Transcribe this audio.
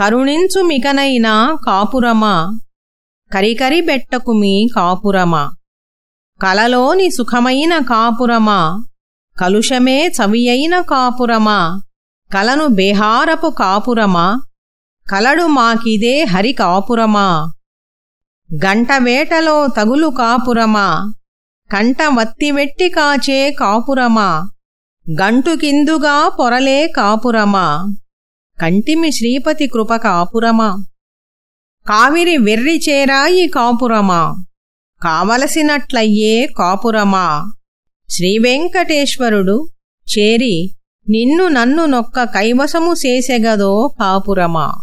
కరుణించుమికనైనా కాపురమా? కరికరిబెట్టకుమి కాపురమా? కలలోని సుఖమైన కాపురమా? కలుషమే చవియైన కాపురమా? కలను బేహారపు కాపురమా? కలడు మాకిదే హరి కాపురమా? గంట వేటలో తగులు కాపురమా? కంట వత్తివెట్టి కాచే కాపురమా? గంటుకిందుగా పొరలే కాపురమా? కంటిమి శ్రీపతి కృప కాపురమా కావిరి వెర్రి చేరాయి కాపురమా? కావలసినట్లయ్యే కాపురమా? శ్రీవెంకటేశ్వరుడు చేరి నిన్ను నన్ను నొక్క కైవసము చేసెగదో కాపురమా?